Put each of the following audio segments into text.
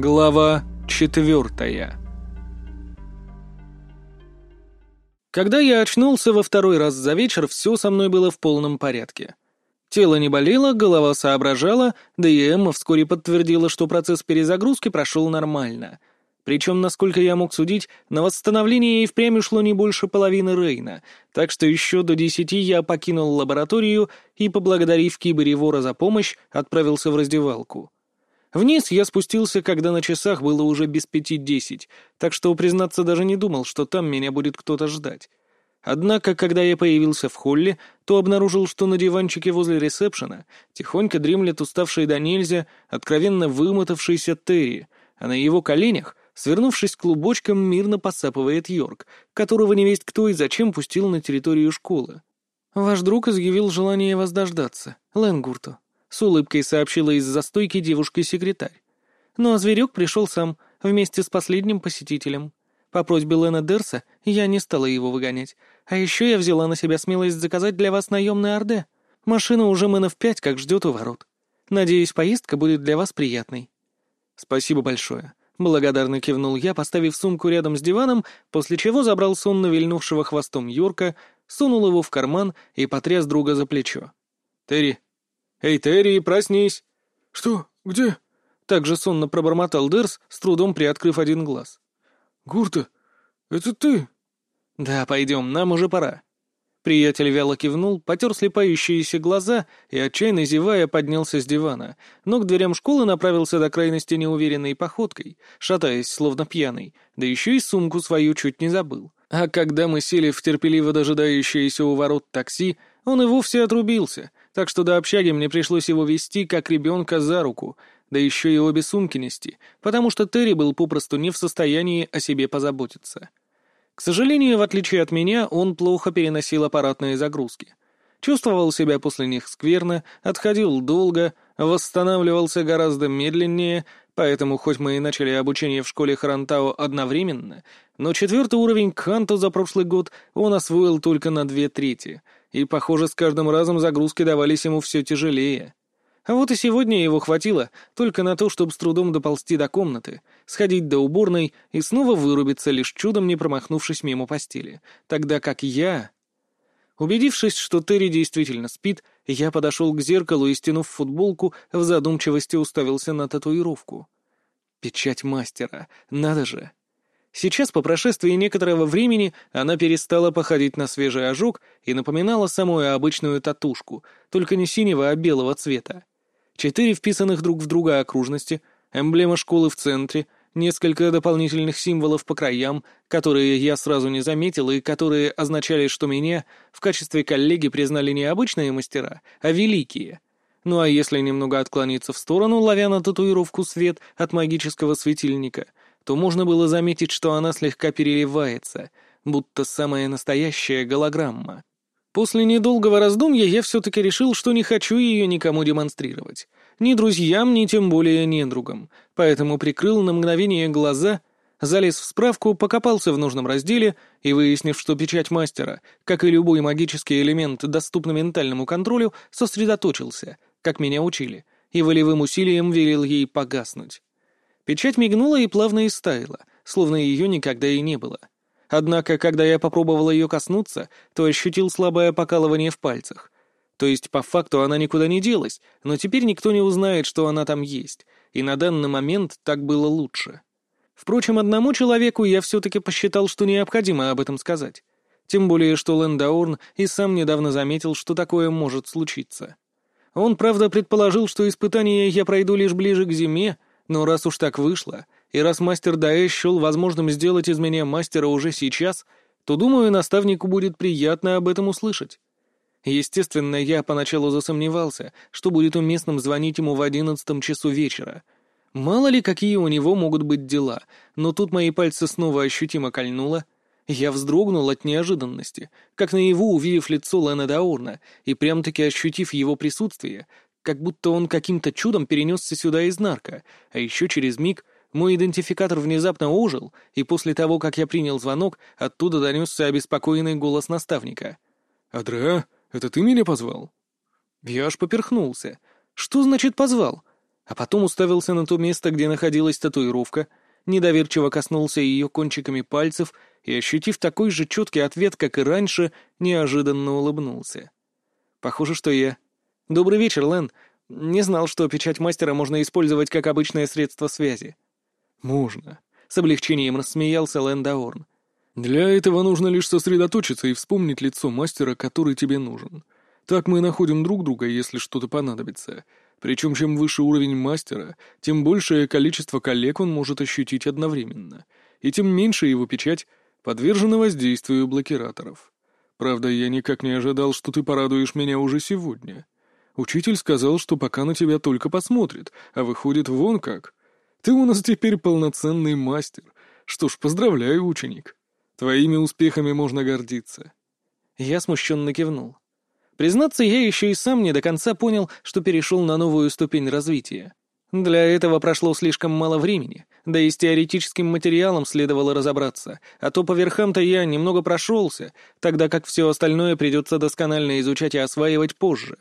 Глава четвертая Когда я очнулся во второй раз за вечер, все со мной было в полном порядке. Тело не болело, голова соображала, да и Эмма вскоре подтвердила, что процесс перезагрузки прошел нормально. Причем, насколько я мог судить, на восстановление и впрямь ушло не больше половины Рейна, так что еще до десяти я покинул лабораторию и, поблагодарив Киберевора за помощь, отправился в раздевалку. Вниз я спустился, когда на часах было уже без пяти десять, так что, признаться, даже не думал, что там меня будет кто-то ждать. Однако, когда я появился в холле, то обнаружил, что на диванчике возле ресепшена тихонько дремлет уставший до нельзя, откровенно вымотавшийся Терри, а на его коленях, свернувшись клубочком, мирно посапывает Йорк, которого невесть кто и зачем пустил на территорию школы. «Ваш друг изъявил желание вас дождаться, Ленгурту», — с улыбкой сообщила из застойки девушка-секретарь. Ну а зверек пришел сам, вместе с последним посетителем. По просьбе Лена Дерса я не стала его выгонять. А еще я взяла на себя смелость заказать для вас наемный Орде. Машина уже мэнов пять, как ждет у ворот. Надеюсь, поездка будет для вас приятной. Спасибо большое. Благодарно кивнул я, поставив сумку рядом с диваном, после чего забрал сонно вильнувшего хвостом Йорка, сунул его в карман и потряс друга за плечо. «Терри, «Эй, Терри, проснись!» «Что? Где?» Так же сонно пробормотал Дерс, с трудом приоткрыв один глаз. «Гурта, это ты?» «Да, пойдем, нам уже пора». Приятель вяло кивнул, потер слепающиеся глаза и, отчаянно зевая, поднялся с дивана, но к дверям школы направился до крайности неуверенной походкой, шатаясь, словно пьяный, да еще и сумку свою чуть не забыл. А когда мы сели в терпеливо дожидающееся у ворот такси, он и вовсе отрубился, так что до общаги мне пришлось его вести как ребенка за руку, да еще и обе сумки нести, потому что Терри был попросту не в состоянии о себе позаботиться. К сожалению, в отличие от меня, он плохо переносил аппаратные загрузки. Чувствовал себя после них скверно, отходил долго, восстанавливался гораздо медленнее, поэтому хоть мы и начали обучение в школе Харантао одновременно, но четвертый уровень Кханту за прошлый год он освоил только на две трети — и, похоже, с каждым разом загрузки давались ему все тяжелее. А вот и сегодня его хватило только на то, чтобы с трудом доползти до комнаты, сходить до уборной и снова вырубиться, лишь чудом не промахнувшись мимо постели, тогда как я... Убедившись, что Терри действительно спит, я подошел к зеркалу и, стянув футболку, в задумчивости уставился на татуировку. Печать мастера, надо же! Сейчас, по прошествии некоторого времени, она перестала походить на свежий ожог и напоминала самую обычную татушку, только не синего, а белого цвета. Четыре вписанных друг в друга окружности, эмблема школы в центре, несколько дополнительных символов по краям, которые я сразу не заметил и которые означали, что меня в качестве коллеги признали не обычные мастера, а великие. Ну а если немного отклониться в сторону, ловя на татуировку свет от магического светильника — то можно было заметить, что она слегка переливается, будто самая настоящая голограмма. После недолгого раздумья я все-таки решил, что не хочу ее никому демонстрировать. Ни друзьям, ни тем более недругам. Поэтому прикрыл на мгновение глаза, залез в справку, покопался в нужном разделе и, выяснив, что печать мастера, как и любой магический элемент, доступна ментальному контролю, сосредоточился, как меня учили, и волевым усилием велел ей погаснуть. Печать мигнула и плавно истаяла, словно ее никогда и не было. Однако, когда я попробовал ее коснуться, то ощутил слабое покалывание в пальцах. То есть, по факту, она никуда не делась, но теперь никто не узнает, что она там есть, и на данный момент так было лучше. Впрочем, одному человеку я все-таки посчитал, что необходимо об этом сказать. Тем более, что Лэндаурн и сам недавно заметил, что такое может случиться. Он, правда, предположил, что испытание я пройду лишь ближе к зиме, но раз уж так вышло, и раз мастер Даэ счел возможным сделать из меня мастера уже сейчас, то, думаю, наставнику будет приятно об этом услышать. Естественно, я поначалу засомневался, что будет уместным звонить ему в одиннадцатом часу вечера. Мало ли, какие у него могут быть дела, но тут мои пальцы снова ощутимо кольнуло. Я вздрогнул от неожиданности, как наяву увидев лицо Лена Даурна и прям-таки ощутив его присутствие, как будто он каким-то чудом перенесся сюда из нарка, а еще через миг мой идентификатор внезапно ожил, и после того, как я принял звонок, оттуда донесся обеспокоенный голос наставника. «Адреа, это ты меня позвал?» Я аж поперхнулся. «Что значит позвал? А потом уставился на то место, где находилась татуировка, недоверчиво коснулся ее кончиками пальцев и, ощутив такой же четкий ответ, как и раньше, неожиданно улыбнулся. Похоже, что я. «Добрый вечер, Лэн. Не знал, что печать мастера можно использовать как обычное средство связи». «Можно», — с облегчением рассмеялся Лэн Даорн. «Для этого нужно лишь сосредоточиться и вспомнить лицо мастера, который тебе нужен. Так мы находим друг друга, если что-то понадобится. Причем чем выше уровень мастера, тем большее количество коллег он может ощутить одновременно, и тем меньше его печать подвержена воздействию блокираторов. Правда, я никак не ожидал, что ты порадуешь меня уже сегодня. Учитель сказал, что пока на тебя только посмотрит, а выходит вон как. Ты у нас теперь полноценный мастер. Что ж, поздравляю, ученик. Твоими успехами можно гордиться. Я смущенно кивнул. Признаться, я еще и сам не до конца понял, что перешел на новую ступень развития. Для этого прошло слишком мало времени, да и с теоретическим материалом следовало разобраться, а то по верхам-то я немного прошелся, тогда как все остальное придется досконально изучать и осваивать позже.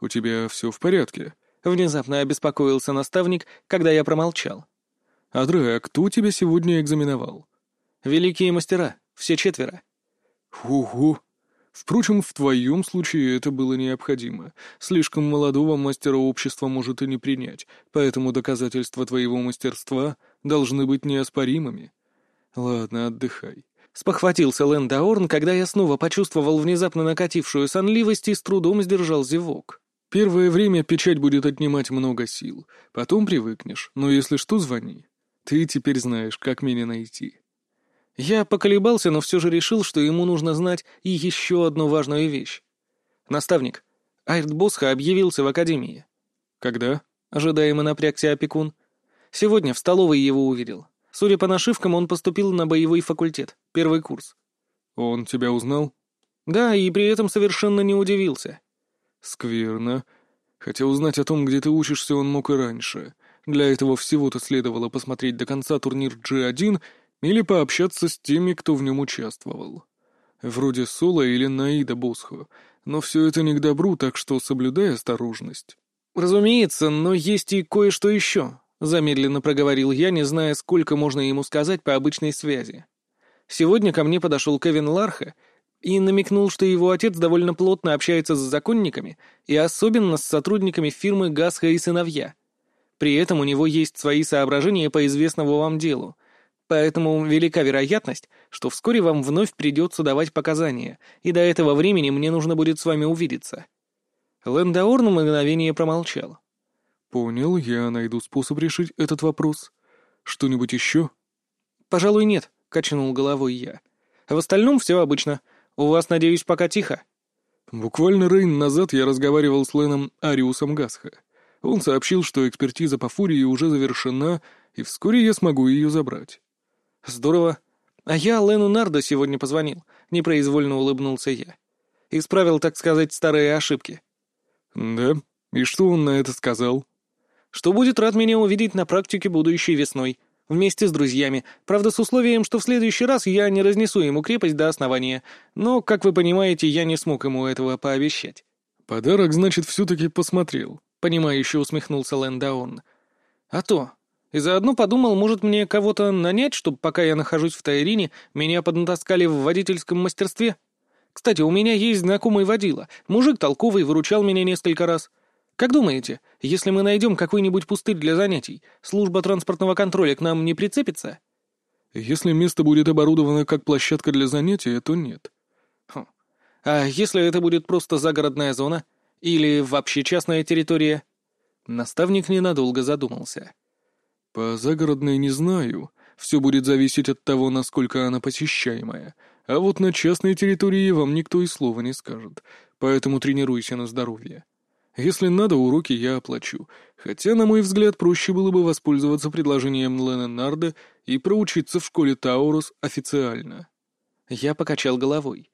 «У тебя все в порядке?» — внезапно обеспокоился наставник, когда я промолчал. «Адре, а кто тебя сегодня экзаменовал?» «Великие мастера, все четверо». «Ого! Впрочем, в твоем случае это было необходимо. Слишком молодого мастера общества может и не принять, поэтому доказательства твоего мастерства должны быть неоспоримыми. Ладно, отдыхай. Спохватился Лэн Даорн, когда я снова почувствовал внезапно накатившую сонливость и с трудом сдержал зевок. Первое время печать будет отнимать много сил, потом привыкнешь, но если что, звони. Ты теперь знаешь, как меня найти. Я поколебался, но все же решил, что ему нужно знать и еще одну важную вещь. Наставник, Айрт Босха объявился в академии. Когда? Ожидаемо напрягся опекун. Сегодня в столовой его увидел. Судя по нашивкам, он поступил на боевой факультет, первый курс. Он тебя узнал? Да, и при этом совершенно не удивился. Скверно. Хотя узнать о том, где ты учишься, он мог и раньше. Для этого всего-то следовало посмотреть до конца турнир G1 или пообщаться с теми, кто в нем участвовал. Вроде Сула или Наида Босхо, но все это не к добру, так что соблюдай осторожность. «Разумеется, но есть и кое-что еще», — замедленно проговорил я, не зная, сколько можно ему сказать по обычной связи. Сегодня ко мне подошел Кевин Ларха и намекнул, что его отец довольно плотно общается с законниками и особенно с сотрудниками фирмы «Гасха и сыновья». При этом у него есть свои соображения по известному вам делу — Поэтому велика вероятность, что вскоре вам вновь придется давать показания, и до этого времени мне нужно будет с вами увидеться». Лэндаор на мгновение промолчал. «Понял, я найду способ решить этот вопрос. Что-нибудь еще?» «Пожалуй, нет», — качнул головой я. «В остальном все обычно. У вас, надеюсь, пока тихо?» Буквально Рейн назад я разговаривал с Леном Ариусом Гасха. Он сообщил, что экспертиза по Фурии уже завершена, и вскоре я смогу ее забрать. «Здорово. А я Лену Нардо сегодня позвонил», — непроизвольно улыбнулся я. «Исправил, так сказать, старые ошибки». «Да? И что он на это сказал?» «Что будет рад меня увидеть на практике будущей весной, вместе с друзьями, правда, с условием, что в следующий раз я не разнесу ему крепость до основания, но, как вы понимаете, я не смог ему этого пообещать». «Подарок, значит, все-таки посмотрел», — понимающе усмехнулся Лэндаун. «А то, и заодно подумал, может мне кого-то нанять, чтобы пока я нахожусь в Тайрине, меня поднатаскали в водительском мастерстве. Кстати, у меня есть знакомый водила. Мужик толковый, выручал меня несколько раз. Как думаете, если мы найдем какой-нибудь пустырь для занятий, служба транспортного контроля к нам не прицепится? Если место будет оборудовано как площадка для занятия, то нет. Хм. А если это будет просто загородная зона? Или вообще частная территория? Наставник ненадолго задумался. По загородной не знаю. Все будет зависеть от того, насколько она посещаемая. А вот на частной территории вам никто и слова не скажет. Поэтому тренируйся на здоровье. Если надо, уроки я оплачу. Хотя, на мой взгляд, проще было бы воспользоваться предложением Лена Нарда и проучиться в школе Таурус официально. Я покачал головой.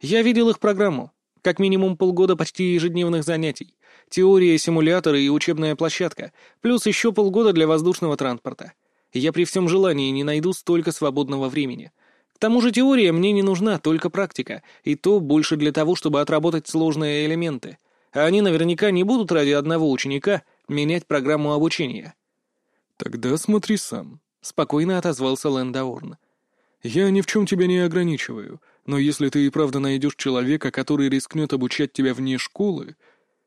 Я видел их программу. Как минимум полгода почти ежедневных занятий. Теория, симуляторы и учебная площадка. Плюс еще полгода для воздушного транспорта. Я при всем желании не найду столько свободного времени. К тому же теория мне не нужна, только практика. И то больше для того, чтобы отработать сложные элементы. А они наверняка не будут ради одного ученика менять программу обучения. «Тогда смотри сам», — спокойно отозвался Лэндаорн. «Я ни в чем тебя не ограничиваю, но если ты и правда найдешь человека, который рискнет обучать тебя вне школы,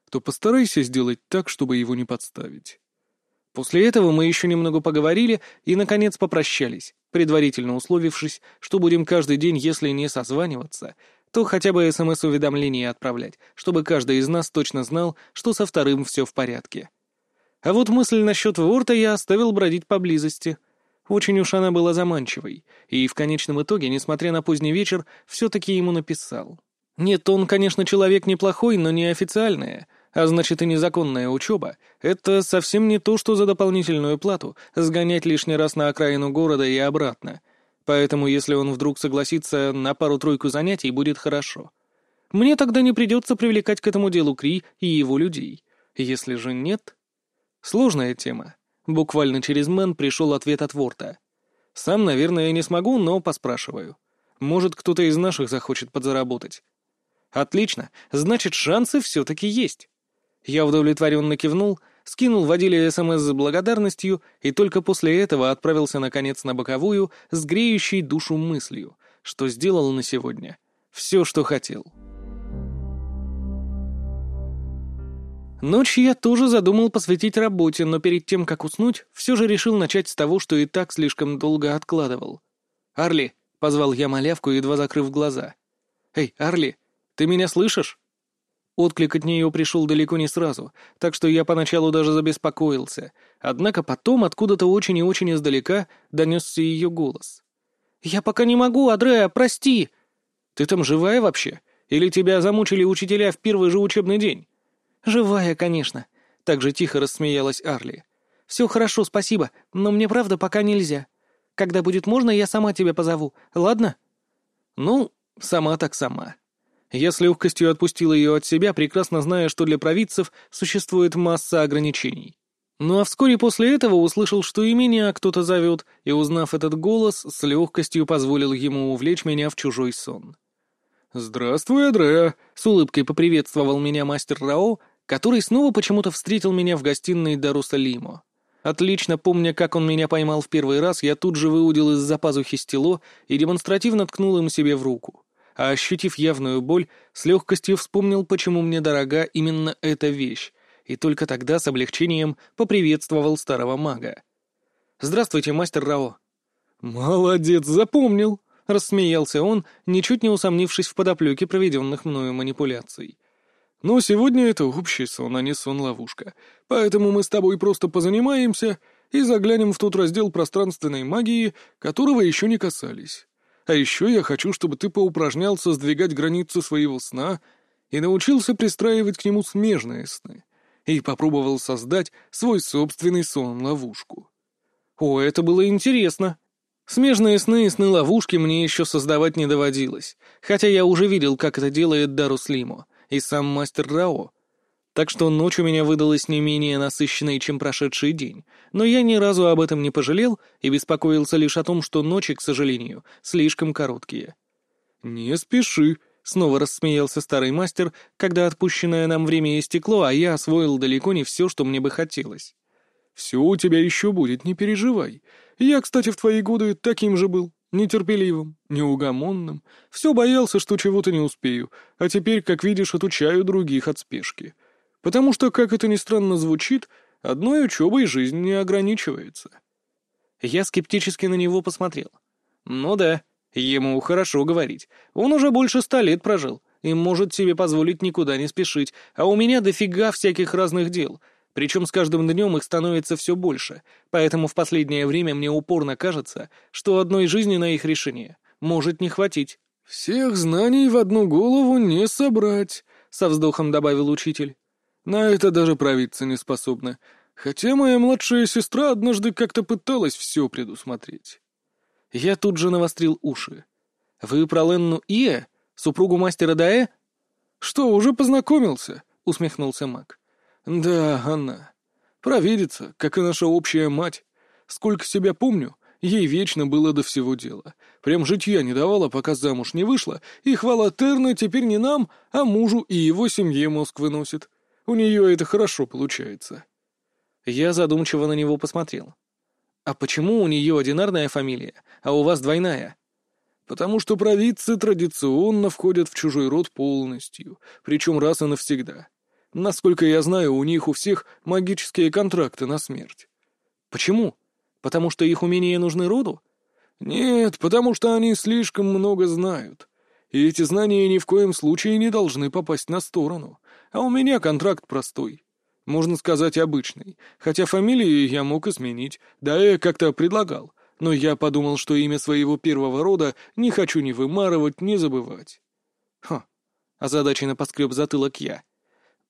то постарайся сделать так, чтобы его не подставить». После этого мы еще немного поговорили и, наконец, попрощались, предварительно условившись, что будем каждый день, если не созваниваться, то хотя бы СМС-уведомления отправлять, чтобы каждый из нас точно знал, что со вторым все в порядке. А вот мысль насчет Ворта я оставил бродить поблизости. Очень уж она была заманчивой, и в конечном итоге, несмотря на поздний вечер, все-таки ему написал. Нет, он, конечно, человек неплохой, но не официальная, а значит и незаконная учеба — это совсем не то, что за дополнительную плату сгонять лишний раз на окраину города и обратно. Поэтому если он вдруг согласится на пару-тройку занятий, будет хорошо. Мне тогда не придется привлекать к этому делу Кри и его людей. Если же нет... Сложная тема. Буквально через Мэн пришел ответ от Ворта. Сам, наверное, не смогу, но поспрашиваю. Может, кто-то из наших захочет подзаработать. Отлично, значит, шансы все-таки есть. Я удовлетворенно кивнул, скинул водиле СМС с благодарностью и только после этого отправился, наконец, на боковую с греющей душу мыслью, что сделал на сегодня. Все, что хотел. Ночь я тоже задумал посвятить работе, но перед тем, как уснуть, все же решил начать с того, что и так слишком долго откладывал. «Арли!» — позвал я малявку, едва закрыв глаза. «Эй, Арли, ты меня слышишь?» Отклик от нее пришел далеко не сразу, так что я поначалу даже забеспокоился. Однако потом откуда-то очень и очень издалека донесся ее голос. «Я пока не могу, Адреа, прости!» «Ты там живая вообще? Или тебя замучили учителя в первый же учебный день?» «Живая, конечно», — так же тихо рассмеялась Арли. «Все хорошо, спасибо, но мне правда пока нельзя. Когда будет можно, я сама тебя позову, ладно?» «Ну, сама так сама». Я с легкостью отпустил ее от себя, прекрасно зная, что для провидцев существует масса ограничений. Ну а вскоре после этого услышал, что и меня кто-то зовет, и, узнав этот голос, с легкостью позволил ему увлечь меня в чужой сон. «Здравствуй, Адреа!» — с улыбкой поприветствовал меня мастер Рао, который снова почему-то встретил меня в гостиной Даруса Лимо. Отлично помня, как он меня поймал в первый раз, я тут же выудил из-за пазухи стело и демонстративно ткнул им себе в руку а ощутив явную боль, с легкостью вспомнил, почему мне дорога именно эта вещь, и только тогда с облегчением поприветствовал старого мага. «Здравствуйте, мастер Рао». «Молодец, запомнил», — рассмеялся он, ничуть не усомнившись в подоплеке проведенных мною манипуляций. «Но сегодня это общий сон, а не сон-ловушка, поэтому мы с тобой просто позанимаемся и заглянем в тот раздел пространственной магии, которого еще не касались». А еще я хочу, чтобы ты поупражнялся сдвигать границы своего сна и научился пристраивать к нему смежные сны, и попробовал создать свой собственный сон-ловушку. О, это было интересно. Смежные сны и сны-ловушки мне еще создавать не доводилось, хотя я уже видел, как это делает Дарус Лимо и сам мастер Рао, так что ночь у меня выдалась не менее насыщенной, чем прошедший день. Но я ни разу об этом не пожалел и беспокоился лишь о том, что ночи, к сожалению, слишком короткие. «Не спеши», — снова рассмеялся старый мастер, когда отпущенное нам время истекло, а я освоил далеко не все, что мне бы хотелось. «Все у тебя еще будет, не переживай. Я, кстати, в твои годы таким же был, нетерпеливым, неугомонным, все боялся, что чего-то не успею, а теперь, как видишь, отучаю других от спешки». Потому что, как это ни странно звучит, одной учебой жизнь не ограничивается. Я скептически на него посмотрел. Ну да, ему хорошо говорить. Он уже больше ста лет прожил и может себе позволить никуда не спешить, а у меня дофига всяких разных дел, причем с каждым днем их становится все больше, поэтому в последнее время мне упорно кажется, что одной жизни на их решение может не хватить. «Всех знаний в одну голову не собрать», — со вздохом добавил учитель. На это даже правиться не способна, хотя моя младшая сестра однажды как-то пыталась все предусмотреть. Я тут же навострил уши. «Вы про Ленну Ие, супругу мастера Даэ?» «Что, уже познакомился?» — усмехнулся маг. «Да, она. Провидица, как и наша общая мать. Сколько себя помню, ей вечно было до всего дела. Прям житья не давала, пока замуж не вышла, и хвала Терна теперь не нам, а мужу и его семье мозг выносит. У нее это хорошо получается. Я задумчиво на него посмотрел. «А почему у нее одинарная фамилия, а у вас двойная?» «Потому что провидцы традиционно входят в чужой род полностью, причем раз и навсегда. Насколько я знаю, у них у всех магические контракты на смерть». «Почему? Потому что их умения нужны роду?» «Нет, потому что они слишком много знают. И эти знания ни в коем случае не должны попасть на сторону. А у меня контракт простой. Можно сказать, обычный. Хотя фамилии я мог изменить. Да, я как-то предлагал. Но я подумал, что имя своего первого рода не хочу ни вымарывать, ни забывать. Хм. Озадаченно поскреб затылок я.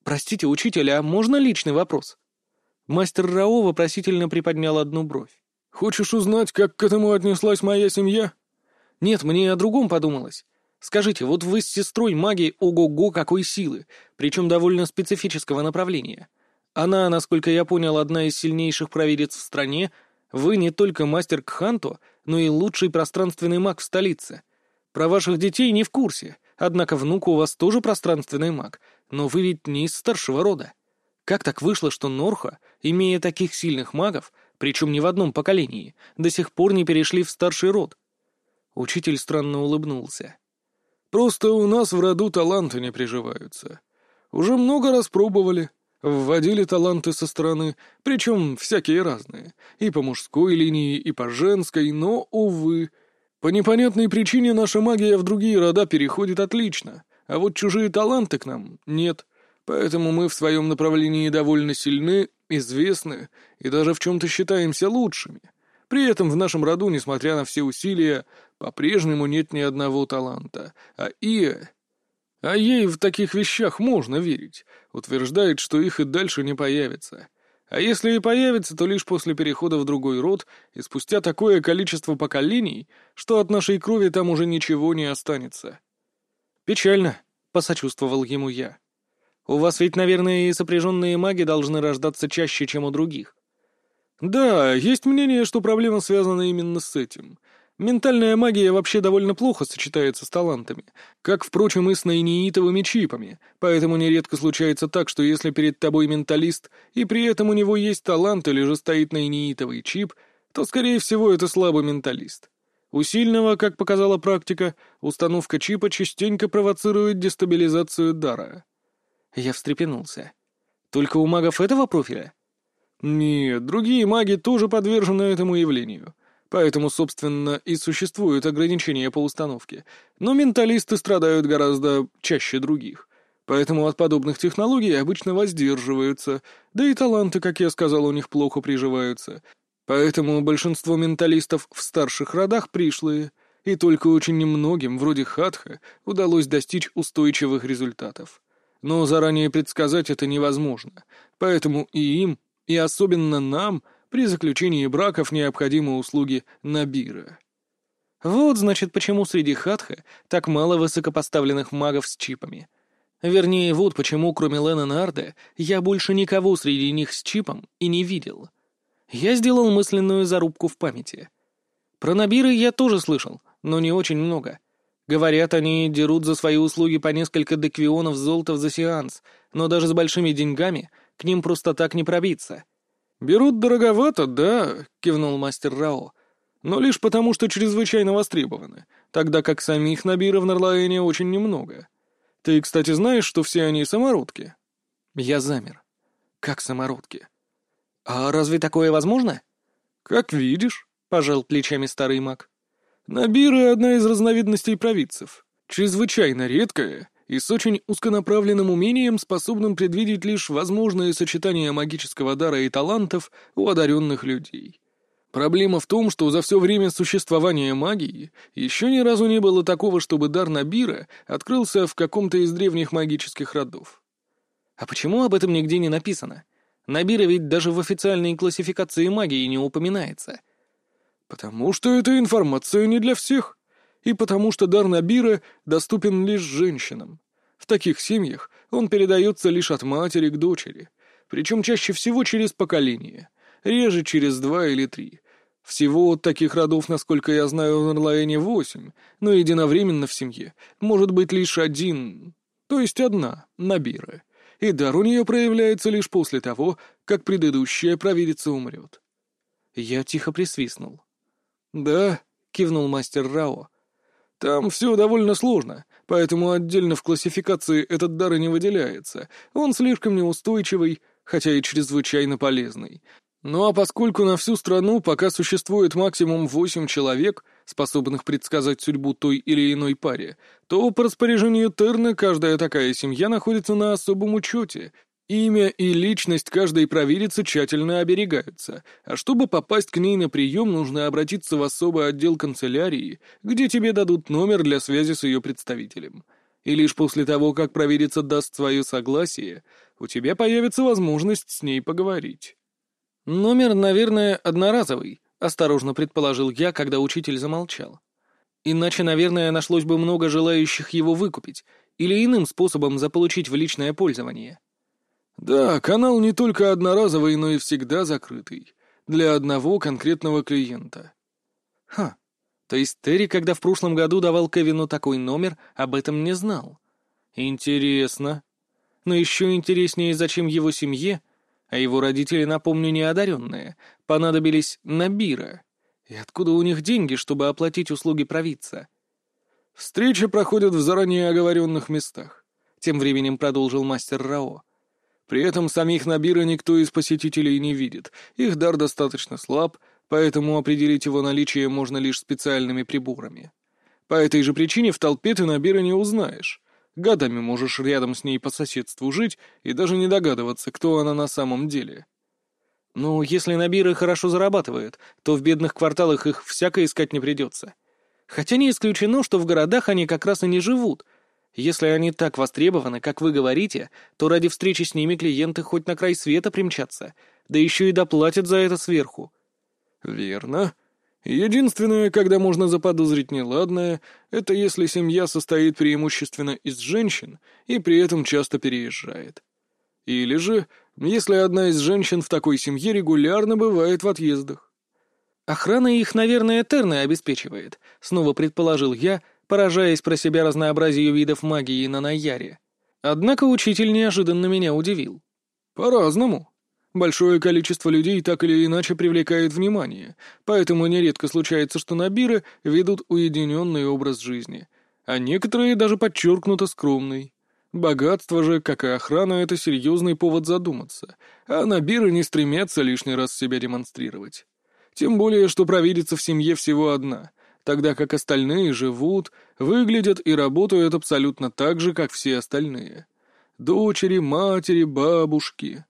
«Простите, учитель, а можно личный вопрос?» Мастер Рао вопросительно приподнял одну бровь. «Хочешь узнать, как к этому отнеслась моя семья?» «Нет, мне о другом подумалось. Скажите, вот вы с сестрой маги ого-го какой силы, причем довольно специфического направления. Она, насколько я понял, одна из сильнейших провидец в стране. Вы не только мастер Кханто, но и лучший пространственный маг в столице. Про ваших детей не в курсе, однако внук у вас тоже пространственный маг, но вы ведь не из старшего рода. Как так вышло, что Норха, имея таких сильных магов, причем не в одном поколении, до сих пор не перешли в старший род? Учитель странно улыбнулся. «Просто у нас в роду таланты не приживаются. Уже много раз пробовали, Вводили таланты со стороны, причем всякие разные, и по мужской линии, и по женской, но, увы. По непонятной причине наша магия в другие рода переходит отлично, а вот чужие таланты к нам нет, поэтому мы в своем направлении довольно сильны, известны и даже в чем-то считаемся лучшими. При этом в нашем роду, несмотря на все усилия, по-прежнему нет ни одного таланта, а Ия а ей в таких вещах можно верить. Утверждает, что их и дальше не появится. А если и появится, то лишь после перехода в другой род и спустя такое количество поколений, что от нашей крови там уже ничего не останется. «Печально», — посочувствовал ему я. «У вас ведь, наверное, и сопряженные маги должны рождаться чаще, чем у других». «Да, есть мнение, что проблема связана именно с этим. Ментальная магия вообще довольно плохо сочетается с талантами, как, впрочем, и с наиниитовыми чипами, поэтому нередко случается так, что если перед тобой менталист, и при этом у него есть талант или же стоит наиниитовый чип, то, скорее всего, это слабый менталист. У сильного, как показала практика, установка чипа частенько провоцирует дестабилизацию дара. Я встрепенулся. Только у магов этого профиля? Нет, другие маги тоже подвержены этому явлению — Поэтому, собственно, и существуют ограничения по установке. Но менталисты страдают гораздо чаще других. Поэтому от подобных технологий обычно воздерживаются, да и таланты, как я сказал, у них плохо приживаются. Поэтому большинство менталистов в старших родах пришлые, и только очень немногим, вроде Хатха, удалось достичь устойчивых результатов. Но заранее предсказать это невозможно, поэтому и им, и особенно нам — при заключении браков необходимы услуги Набира. Вот, значит, почему среди хатха так мало высокопоставленных магов с чипами. Вернее, вот почему, кроме Лена Нарда, я больше никого среди них с чипом и не видел. Я сделал мысленную зарубку в памяти. Про Набиры я тоже слышал, но не очень много. Говорят, они дерут за свои услуги по несколько деквионов золота за сеанс, но даже с большими деньгами к ним просто так не пробиться. «Берут дороговато, да», — кивнул мастер Рао. «Но лишь потому, что чрезвычайно востребованы, тогда как самих набиров в Нарлаэне очень немного. Ты, кстати, знаешь, что все они самородки?» Я замер. «Как самородки?» «А разве такое возможно?» «Как видишь», — пожал плечами старый маг. «Набиры — одна из разновидностей провидцев. Чрезвычайно редкая и с очень узконаправленным умением, способным предвидеть лишь возможные сочетания магического дара и талантов у одаренных людей. Проблема в том, что за все время существования магии еще ни разу не было такого, чтобы дар Набира открылся в каком-то из древних магических родов. А почему об этом нигде не написано? Набира ведь даже в официальной классификации магии не упоминается. «Потому что эта информация не для всех», и потому что дар Набира доступен лишь женщинам. В таких семьях он передается лишь от матери к дочери, причем чаще всего через поколение, реже через два или три. Всего таких родов, насколько я знаю, в Нарлаэне восемь, но единовременно в семье может быть лишь один, то есть одна, Набира. и дар у нее проявляется лишь после того, как предыдущая провидица умрет. Я тихо присвистнул. «Да», — кивнул мастер Рао. «Там все довольно сложно, поэтому отдельно в классификации этот дар и не выделяется. Он слишком неустойчивый, хотя и чрезвычайно полезный. Ну а поскольку на всю страну пока существует максимум восемь человек, способных предсказать судьбу той или иной паре, то по распоряжению Терна каждая такая семья находится на особом учете. Имя и личность каждой провидицы тщательно оберегаются, а чтобы попасть к ней на прием, нужно обратиться в особый отдел канцелярии, где тебе дадут номер для связи с ее представителем. И лишь после того, как провидица даст свое согласие, у тебя появится возможность с ней поговорить. «Номер, наверное, одноразовый», — осторожно предположил я, когда учитель замолчал. «Иначе, наверное, нашлось бы много желающих его выкупить или иным способом заполучить в личное пользование». «Да, канал не только одноразовый, но и всегда закрытый. Для одного конкретного клиента». «Ха, то есть Терри, когда в прошлом году давал Кевину такой номер, об этом не знал. Интересно. Но еще интереснее, зачем его семье а его родители, напомню, неодаренные, понадобились на бира. И откуда у них деньги, чтобы оплатить услуги провидца? «Встречи проходят в заранее оговоренных местах», — тем временем продолжил мастер Рао. «При этом самих Набира никто из посетителей не видит, их дар достаточно слаб, поэтому определить его наличие можно лишь специальными приборами. По этой же причине в толпе ты Набира не узнаешь. Годами можешь рядом с ней по соседству жить и даже не догадываться, кто она на самом деле. Ну, если Набиры хорошо зарабатывают, то в бедных кварталах их всяко искать не придется. Хотя не исключено, что в городах они как раз и не живут. Если они так востребованы, как вы говорите, то ради встречи с ними клиенты хоть на край света примчатся, да еще и доплатят за это сверху. «Верно», Единственное, когда можно заподозрить неладное, это если семья состоит преимущественно из женщин и при этом часто переезжает. Или же, если одна из женщин в такой семье регулярно бывает в отъездах. «Охрана их, наверное, Терна обеспечивает», — снова предположил я, поражаясь про себя разнообразию видов магии на Найяре. Однако учитель неожиданно меня удивил. «По-разному», Большое количество людей так или иначе привлекает внимание, поэтому нередко случается, что набиры ведут уединенный образ жизни, а некоторые даже подчеркнуто скромный. Богатство же, как и охрана, это серьезный повод задуматься, а набиры не стремятся лишний раз себя демонстрировать. Тем более, что провидится в семье всего одна, тогда как остальные живут, выглядят и работают абсолютно так же, как все остальные. Дочери, матери, бабушки.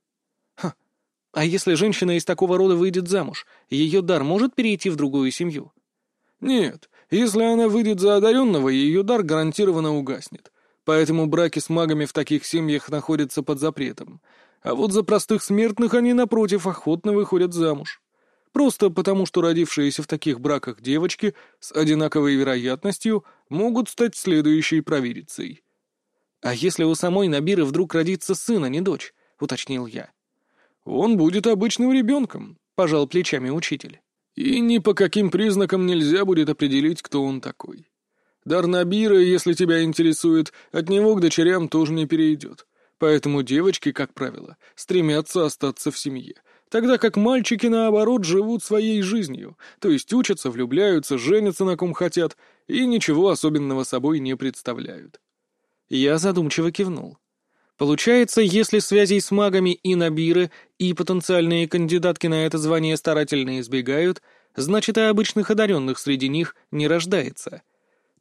А если женщина из такого рода выйдет замуж, ее дар может перейти в другую семью? Нет, если она выйдет за одаренного, ее дар гарантированно угаснет. Поэтому браки с магами в таких семьях находятся под запретом. А вот за простых смертных они, напротив, охотно выходят замуж. Просто потому, что родившиеся в таких браках девочки с одинаковой вероятностью могут стать следующей провидицей. «А если у самой Набиры вдруг родится сын, а не дочь?» — уточнил я. «Он будет обычным ребенком», — пожал плечами учитель. «И ни по каким признакам нельзя будет определить, кто он такой. Дар Набира, если тебя интересует, от него к дочерям тоже не перейдет. Поэтому девочки, как правило, стремятся остаться в семье, тогда как мальчики, наоборот, живут своей жизнью, то есть учатся, влюбляются, женятся на ком хотят и ничего особенного собой не представляют». Я задумчиво кивнул. Получается, если связей с магами и набиры, и потенциальные кандидатки на это звание старательно избегают, значит и обычных одаренных среди них не рождается.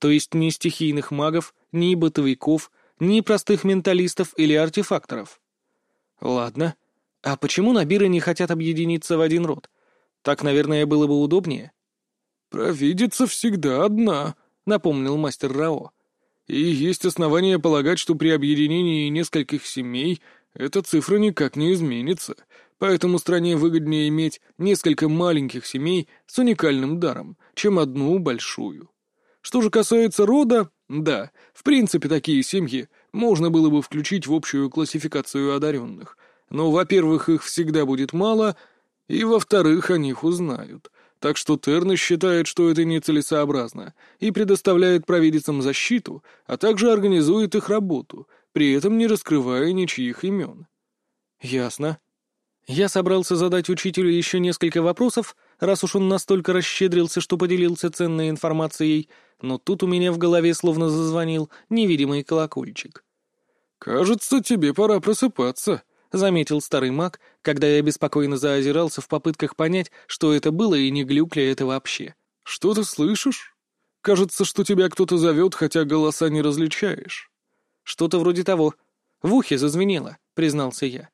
То есть ни стихийных магов, ни бытовиков, ни простых менталистов или артефакторов. Ладно. А почему набиры не хотят объединиться в один род? Так, наверное, было бы удобнее. «Провидица всегда одна», — напомнил мастер Рао. И есть основания полагать, что при объединении нескольких семей эта цифра никак не изменится, поэтому стране выгоднее иметь несколько маленьких семей с уникальным даром, чем одну большую. Что же касается рода, да, в принципе, такие семьи можно было бы включить в общую классификацию одаренных, но, во-первых, их всегда будет мало, и, во-вторых, о них узнают. Так что Терна считает, что это нецелесообразно, и предоставляет провидицам защиту, а также организует их работу, при этом не раскрывая ничьих имен. Ясно. Я собрался задать учителю еще несколько вопросов, раз уж он настолько расщедрился, что поделился ценной информацией, но тут у меня в голове словно зазвонил невидимый колокольчик. «Кажется, тебе пора просыпаться», — заметил старый маг, когда я беспокойно заозирался в попытках понять, что это было и не глюк ли это вообще. «Что ты слышишь? Кажется, что тебя кто-то зовет, хотя голоса не различаешь». «Что-то вроде того. В ухе зазвенело», — признался я.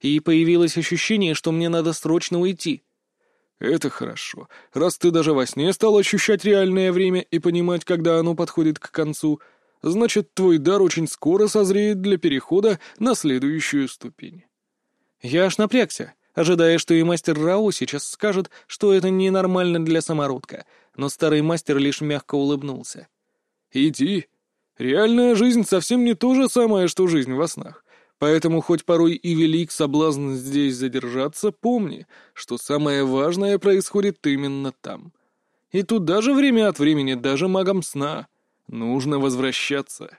«И появилось ощущение, что мне надо срочно уйти». «Это хорошо. Раз ты даже во сне стал ощущать реальное время и понимать, когда оно подходит к концу, значит, твой дар очень скоро созреет для перехода на следующую ступень». Я аж напрягся, ожидая, что и мастер Рао сейчас скажет, что это ненормально для самородка, но старый мастер лишь мягко улыбнулся. «Иди. Реальная жизнь совсем не то же самое, что жизнь во снах. Поэтому хоть порой и велик соблазн здесь задержаться, помни, что самое важное происходит именно там. И тут даже время от времени, даже магам сна, нужно возвращаться.